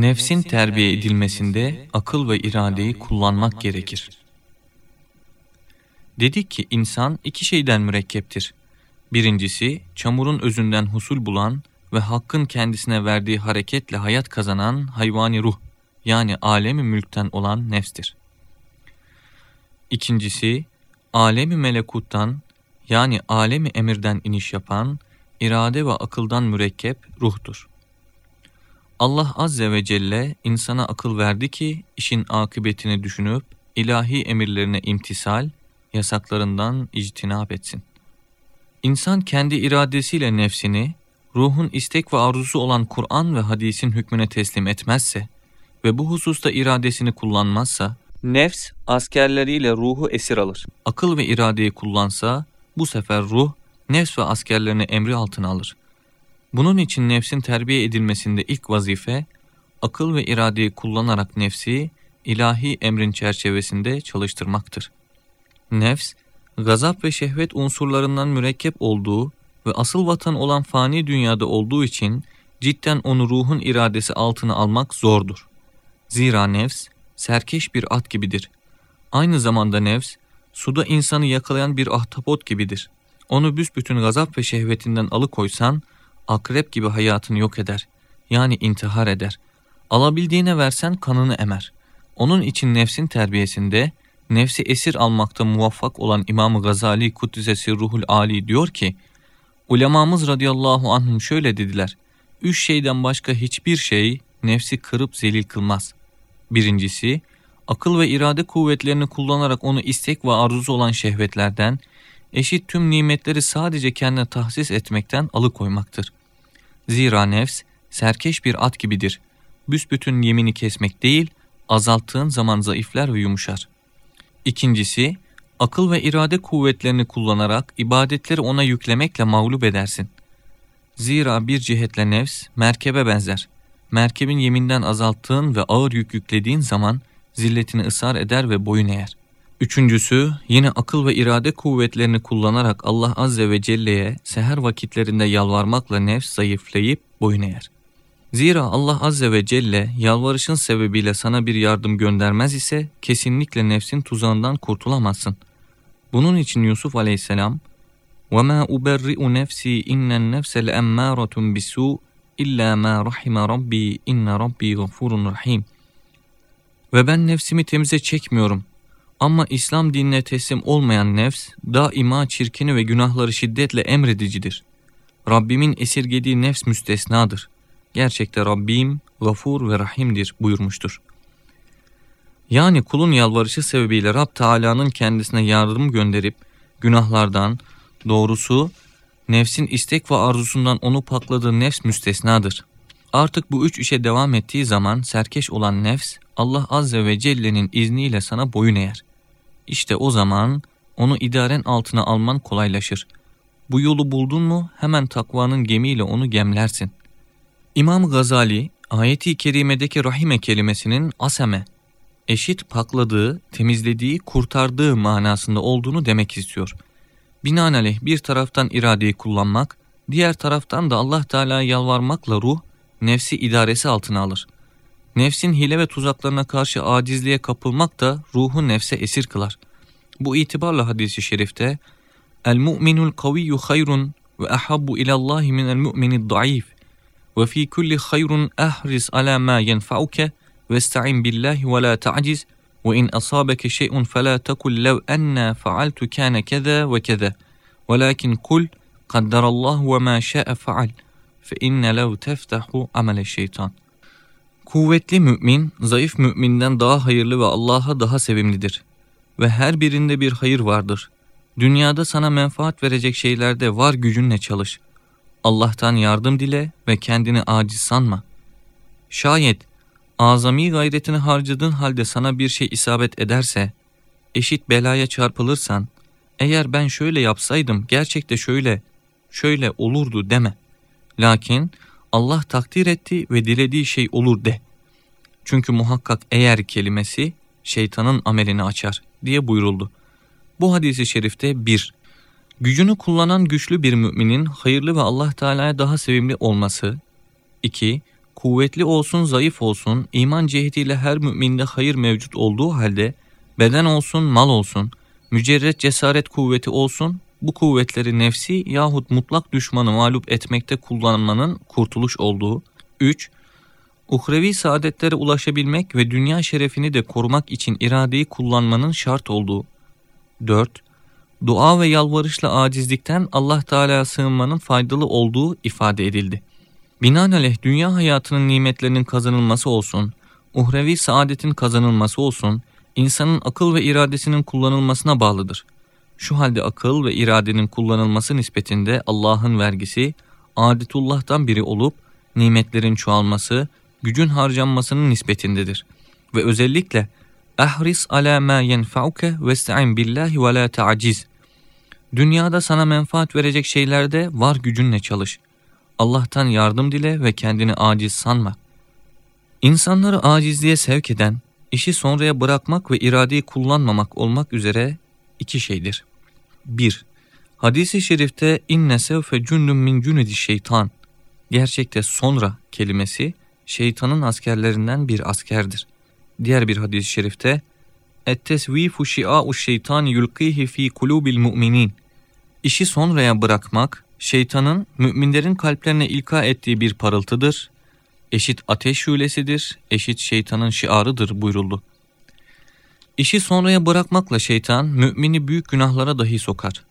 Nefsin terbiye edilmesinde akıl ve iradeyi kullanmak gerekir. Dedik ki insan iki şeyden mürekkeptir. Birincisi çamurun özünden husul bulan ve hakkın kendisine verdiği hareketle hayat kazanan hayvani ruh yani alemi mülkten olan nefstir. İkincisi alemi melekuttan yani alemi emirden iniş yapan irade ve akıldan mürekkep ruhtur. Allah Azze ve Celle insana akıl verdi ki işin akıbetini düşünüp ilahi emirlerine imtisal, yasaklarından ictinap etsin. İnsan kendi iradesiyle nefsini, ruhun istek ve arzusu olan Kur'an ve hadisin hükmüne teslim etmezse ve bu hususta iradesini kullanmazsa, nefs askerleriyle ruhu esir alır. Akıl ve iradeyi kullansa, bu sefer ruh, nefs ve askerlerini emri altına alır. Bunun için nefsin terbiye edilmesinde ilk vazife, akıl ve iradeyi kullanarak nefsi, ilahi emrin çerçevesinde çalıştırmaktır. Nefs, gazap ve şehvet unsurlarından mürekkep olduğu ve asıl vatan olan fani dünyada olduğu için cidden onu ruhun iradesi altına almak zordur. Zira nefs, serkeş bir at gibidir. Aynı zamanda nefs, suda insanı yakalayan bir ahtapot gibidir. Onu büsbütün gazap ve şehvetinden alıkoysan, akrep gibi hayatını yok eder. Yani intihar eder. Alabildiğine versen kanını emer. Onun için nefsin terbiyesinde, nefsi esir almakta muvaffak olan İmam Gazali Kuddisesi Ruhul Ali diyor ki, Ulemamız radıyallahu anhum şöyle dediler, üç şeyden başka hiçbir şey nefsi kırıp zelil kılmaz. Birincisi, akıl ve irade kuvvetlerini kullanarak onu istek ve arzusu olan şehvetlerden, eşit tüm nimetleri sadece kendine tahsis etmekten alıkoymaktır. Zira nefs, serkeş bir at gibidir. Büsbütün yemini kesmek değil, azalttığın zaman zayıflar ve yumuşar. İkincisi, akıl ve irade kuvvetlerini kullanarak ibadetleri ona yüklemekle mağlup edersin. Zira bir cihetle nefs, merkebe benzer. Merkebin yeminden azalttığın ve ağır yük yüklediğin zaman zilletini ısrar eder ve boyun eğer. Üçüncüsü, yine akıl ve irade kuvvetlerini kullanarak Allah Azze ve Celle'ye seher vakitlerinde yalvarmakla nefs zayıflayıp boyun eğer. Zira Allah Azze ve Celle yalvarışın sebebiyle sana bir yardım göndermez ise kesinlikle nefsin tuzağından kurtulamazsın. Bunun için Yusuf Aleyhisselam وَمَا أُبَرِّئُ نَفْسِي اِنَّ النَّفْسَ لَأَمَّارَةٌ بِسُوءٍ اِلَّا مَا رَحِمَ رَبِّي اِنَّ رَبِّي غَفُورٌ rahim. Ve ben nefsimi temize çekmiyorum. Ama İslam dinine teslim olmayan nefs daima çirkini ve günahları şiddetle emredicidir. Rabbimin esirgediği nefs müstesnadır. Gerçekte Rabbim gafur ve rahimdir buyurmuştur. Yani kulun yalvarışı sebebiyle Rab Teala'nın kendisine yardım gönderip günahlardan, doğrusu nefsin istek ve arzusundan onu pakladığı nefs müstesnadır. Artık bu üç işe devam ettiği zaman serkeş olan nefs Allah Azze ve Celle'nin izniyle sana boyun eğer. İşte o zaman onu idaren altına alman kolaylaşır. Bu yolu buldun mu hemen takvanın gemiyle onu gemlersin. İmam Gazali ayeti kerimedeki rahime kelimesinin aseme, eşit pakladığı, temizlediği, kurtardığı manasında olduğunu demek istiyor. Binaenaleyh bir taraftan iradeyi kullanmak, diğer taraftan da Allah Teala'ya yalvarmakla ruh, nefsi idaresi altına alır. Nefsin hile ve tuzaklarına karşı acizliğe kapılmak da ruhu nefse esir kılar. Bu itibarla hadisi şerifte El mu'minul kaviyyu hayrun ve ahabbu ilallahi minel mu'minid da'if ve fi kulli hayrun ahris ala ma yenfa'uke ve esta'in billahi ve la ta'ciz ve in asabeke şey'un fela tekul lev enna fa'altu kana keza ve keza velakin kul kadderallahu ve ma şa'e fa'al fe inne lev teftahu amele şeytan.'' Kuvvetli mümin, zayıf müminden daha hayırlı ve Allah'a daha sevimlidir. Ve her birinde bir hayır vardır. Dünyada sana menfaat verecek şeylerde var gücünle çalış. Allah'tan yardım dile ve kendini aciz sanma. Şayet azami gayretini harcadığın halde sana bir şey isabet ederse, eşit belaya çarpılırsan, eğer ben şöyle yapsaydım gerçekte şöyle, şöyle olurdu deme. Lakin Allah takdir etti ve dilediği şey olur de. Çünkü muhakkak eğer kelimesi şeytanın amelini açar diye buyuruldu. Bu hadisi şerifte bir, gücünü kullanan güçlü bir müminin hayırlı ve Allah Teala'ya daha sevimli olması. 2. kuvvetli olsun zayıf olsun iman cihetiyle her müminde hayır mevcut olduğu halde beden olsun mal olsun mücerret cesaret kuvveti olsun bu kuvvetleri nefsi yahut mutlak düşmanı mağlup etmekte kullanmanın kurtuluş olduğu. 3. Uhrevi saadetlere ulaşabilmek ve dünya şerefini de korumak için iradeyi kullanmanın şart olduğu. 4. Dua ve yalvarışla acizlikten Allah Teala sığınmanın faydalı olduğu ifade edildi. Binaenaleyh dünya hayatının nimetlerinin kazanılması olsun, uhrevi saadetin kazanılması olsun, insanın akıl ve iradesinin kullanılmasına bağlıdır. Şu halde akıl ve iradenin kullanılması nispetinde Allah'ın vergisi, adetullah'tan biri olup, nimetlerin çoğalması, gücün harcanmasının nispetindedir. Ve özellikle, Ahris ala ma yenfa'uke vesta'in billahi ve la ta'ciz. Dünyada sana menfaat verecek şeylerde var gücünle çalış. Allah'tan yardım dile ve kendini aciz sanma. İnsanları acizliğe sevk eden, işi sonraya bırakmak ve iradeyi kullanmamak olmak üzere iki şeydir. 1. Hadis-i şerifte inne sevfe cündüm min cünedi şeytan. Gerçekte sonra kelimesi şeytanın askerlerinden bir askerdir. Diğer bir hadis-i şerifte ettesvifu şia'u şeytan yulqihi fi kulubil mu'minin. İşi sonraya bırakmak şeytanın müminlerin kalplerine ilka ettiği bir parıltıdır. Eşit ateş şulesidir, eşit şeytanın şiarıdır buyuruldu. İşi sonraya bırakmakla şeytan mümini büyük günahlara dahi sokar.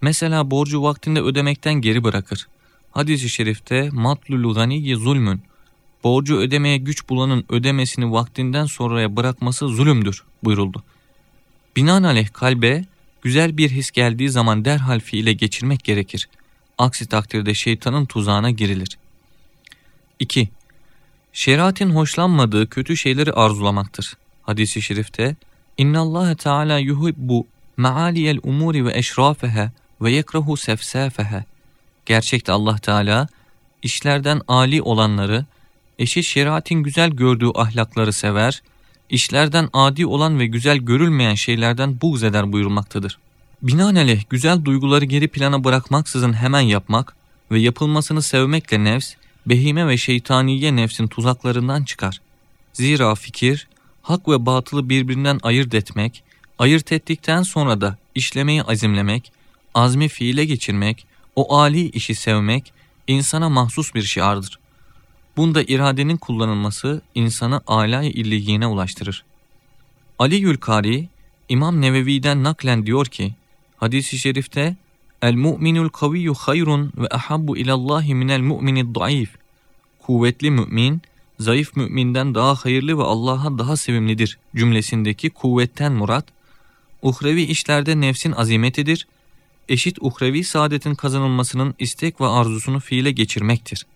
Mesela borcu vaktinde ödemekten geri bırakır. Hadis-i şerifte matlul ganiyye zulmün. Borcu ödemeye güç bulanın ödemesini vaktinden sonraya bırakması zulümdür buyuruldu. Binaenaleyh kalbe güzel bir his geldiği zaman derhal fiile geçirmek gerekir. Aksi takdirde şeytanın tuzağına girilir. 2. Şeriatin hoşlanmadığı kötü şeyleri arzulamaktır. Hadis-i şerifte İnna Allah Teala yuhibbu maaliyel umuri ve eşrafeha ve yekrahu sefsafeha. Gerçekte Allah Teala işlerden ali olanları, eşi şeriatin güzel gördüğü ahlakları sever, işlerden adi olan ve güzel görülmeyen şeylerden buğz eder buyurmaktadır. Binaenaleyh güzel duyguları geri plana bırakmaksızın hemen yapmak ve yapılmasını sevmekle nefs, behime ve şeytaniye nefsin tuzaklarından çıkar. Zira fikir, hak ve batılı birbirinden ayırt etmek, ayırt ettikten sonra da işlemeyi azimlemek, azmi fiile geçirmek, o âli işi sevmek insana mahsus bir şiardır. Bunda iradenin kullanılması insanı âlâ-i illiyine ulaştırır. Ali Yülkari, İmam Nevevi'den naklen diyor ki, hadis-i şerifte, El-mu'minul kaviyyu hayrun ve ahabbu ilallahi minel mu'minid daif. Kuvvetli mümin, zayıf müminden daha hayırlı ve Allah'a daha sevimlidir cümlesindeki kuvvetten murat, uhrevi işlerde nefsin azimetidir, eşit uhrevi saadetin kazanılmasının istek ve arzusunu fiile geçirmektir.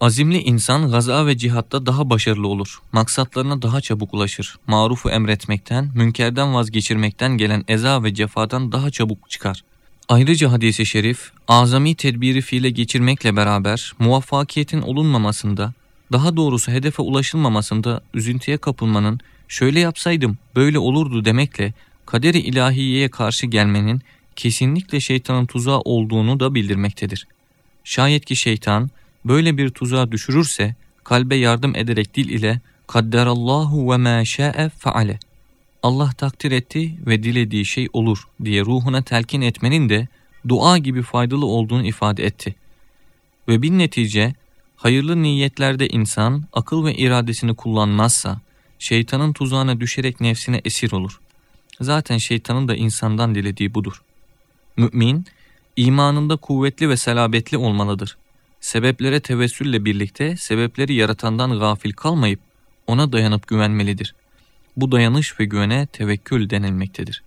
Azimli insan gaza ve cihatta daha başarılı olur, maksatlarına daha çabuk ulaşır, marufu emretmekten, münkerden vazgeçirmekten gelen eza ve cefadan daha çabuk çıkar. Ayrıca hadisi şerif, azami tedbiri fiile geçirmekle beraber muvaffakiyetin olunmamasında, daha doğrusu hedefe ulaşılmamasında üzüntüye kapılmanın şöyle yapsaydım böyle olurdu demekle kaderi ilahiyeye karşı gelmenin kesinlikle şeytanın tuzağı olduğunu da bildirmektedir. Şayet ki şeytan böyle bir tuzağa düşürürse kalbe yardım ederek dil ile kadderallahu ve ma şa'e faale Allah takdir etti ve dilediği şey olur diye ruhuna telkin etmenin de dua gibi faydalı olduğunu ifade etti. Ve bir netice Hayırlı niyetlerde insan akıl ve iradesini kullanmazsa şeytanın tuzağına düşerek nefsine esir olur. Zaten şeytanın da insandan dilediği budur. Mümin, imanında kuvvetli ve selabetli olmalıdır. Sebeplere tevessülle birlikte sebepleri yaratandan gafil kalmayıp ona dayanıp güvenmelidir. Bu dayanış ve güvene tevekkül denilmektedir.